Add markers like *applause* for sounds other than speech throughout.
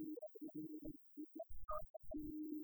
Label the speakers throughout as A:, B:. A: Thank you.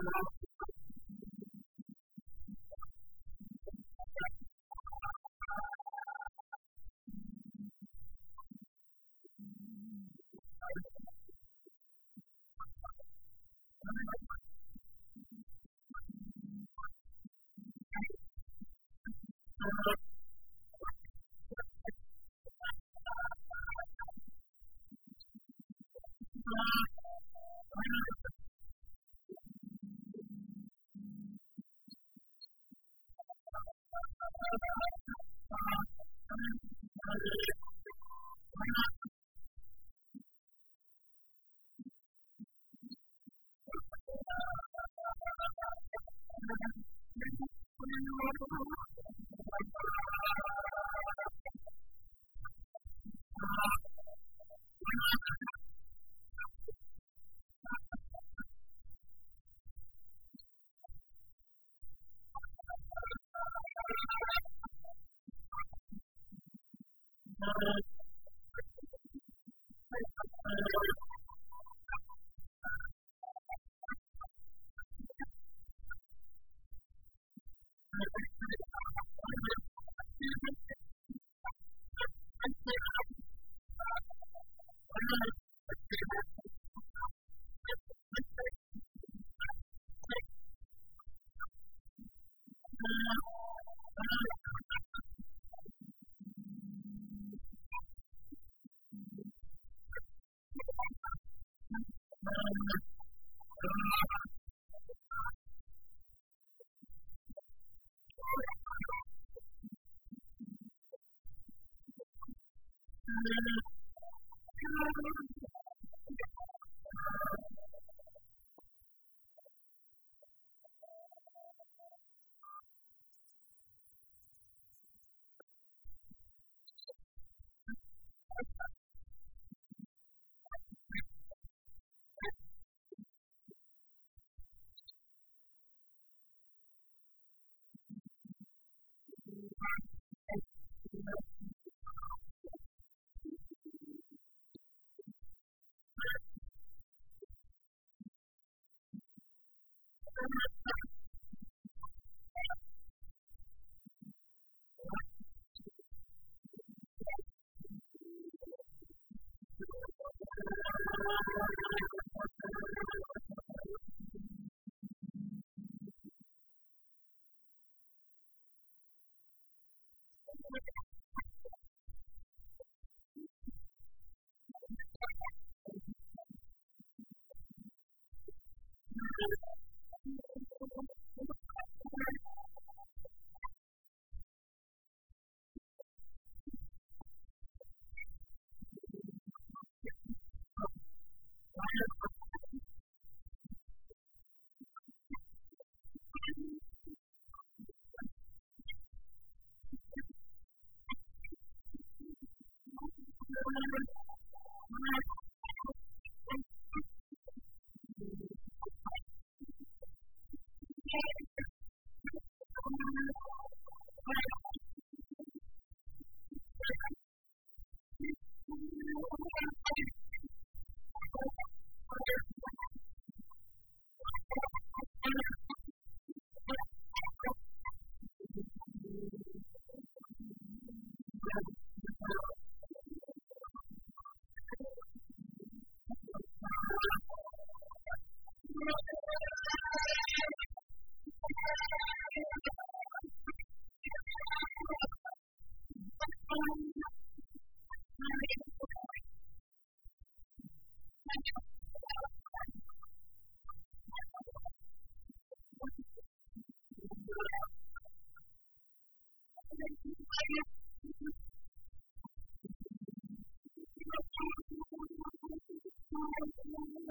A: and I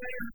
A: prayer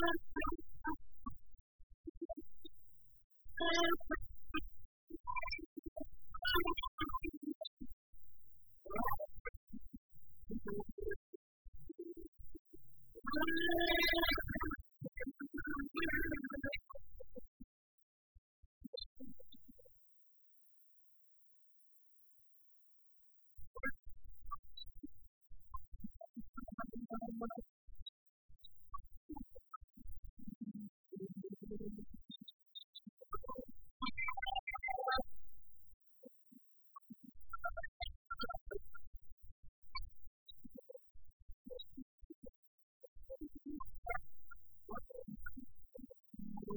A: Thank you.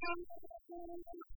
A: Thank you.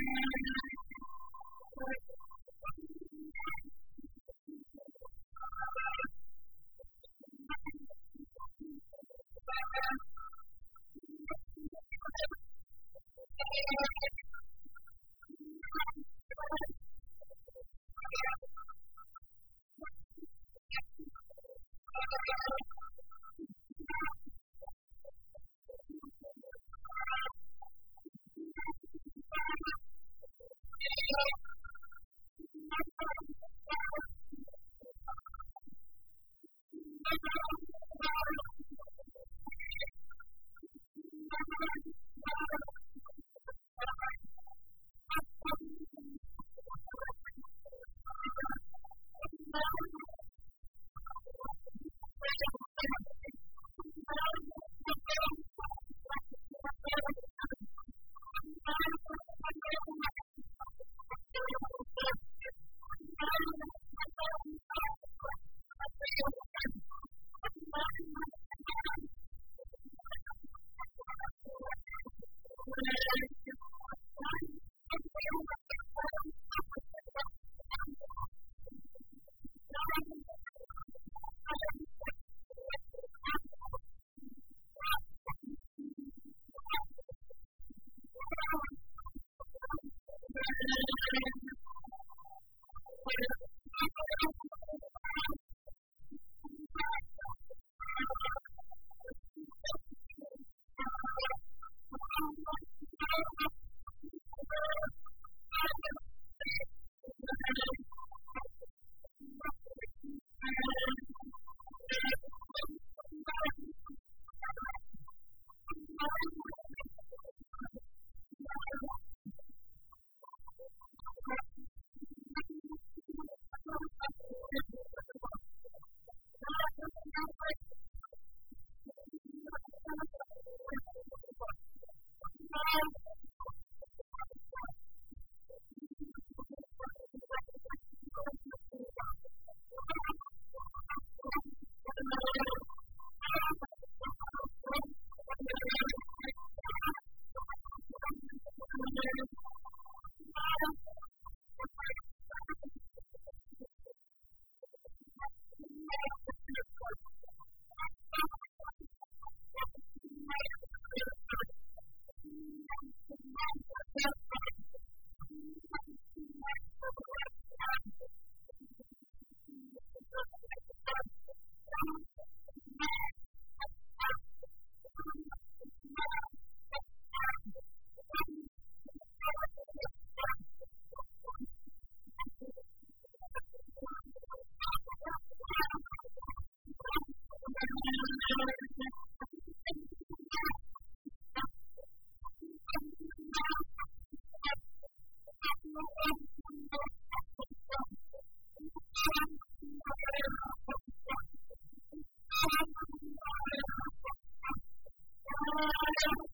A: Thank you. Thank *laughs* you. you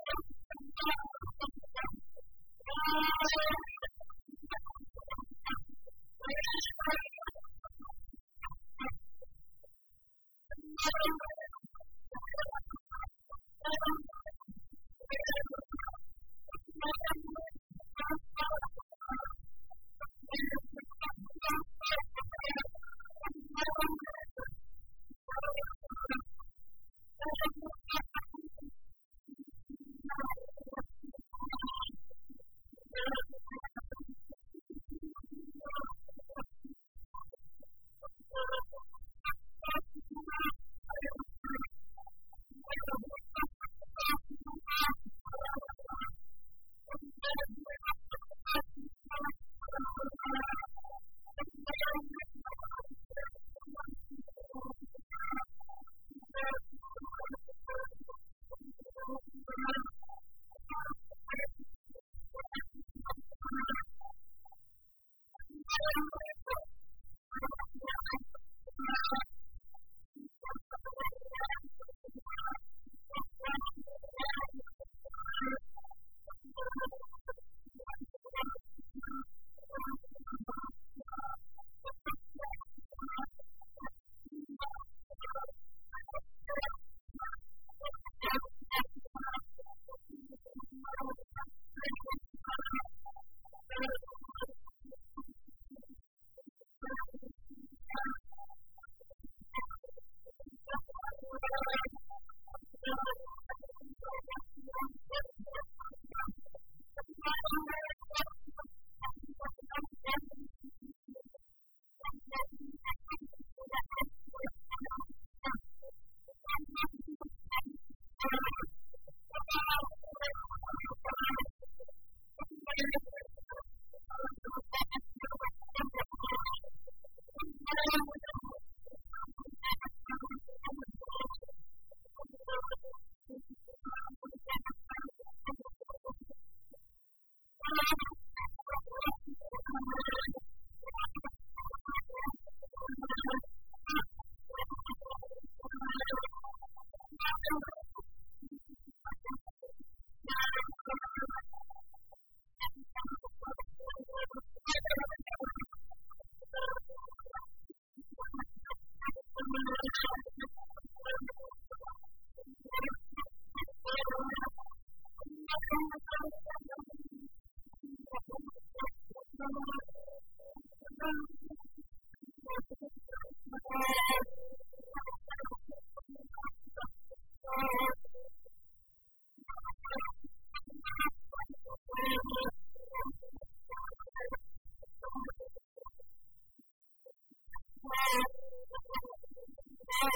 A: I'm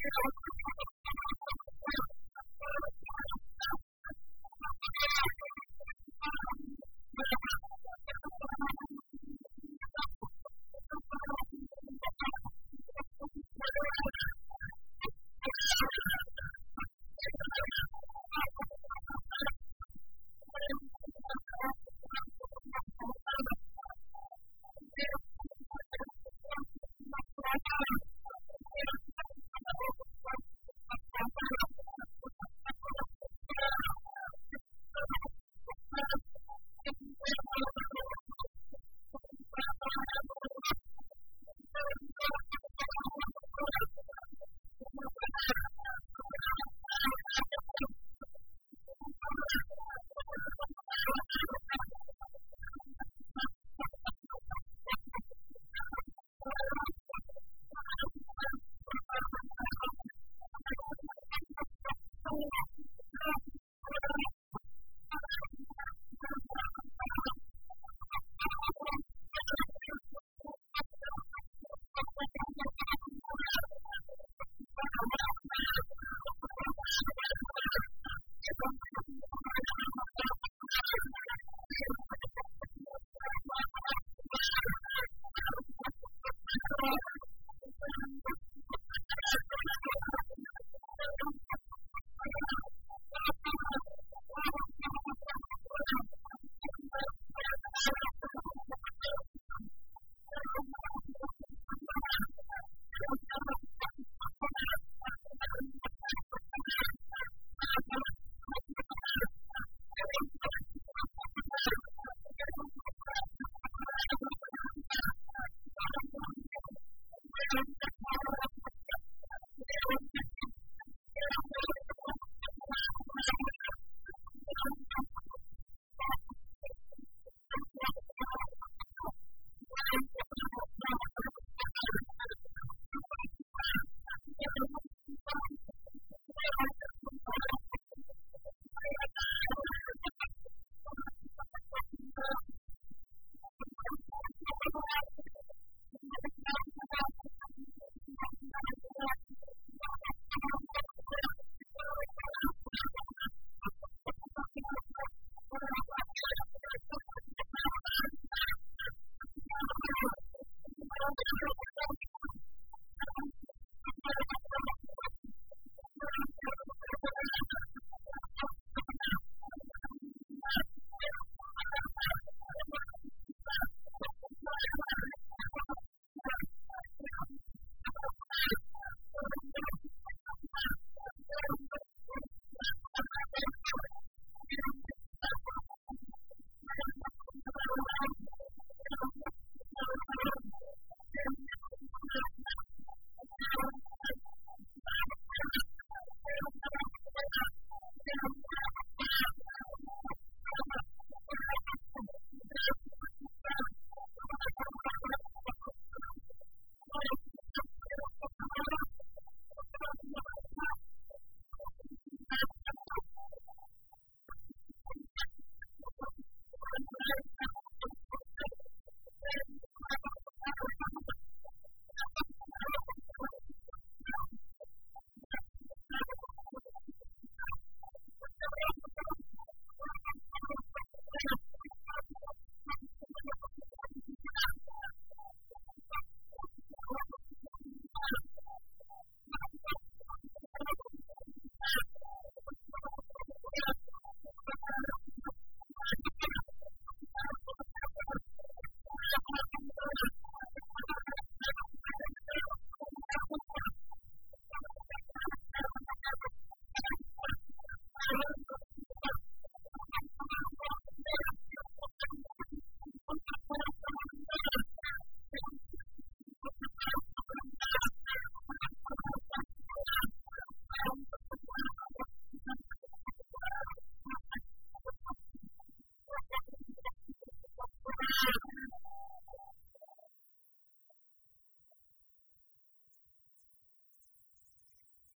A: Thank you.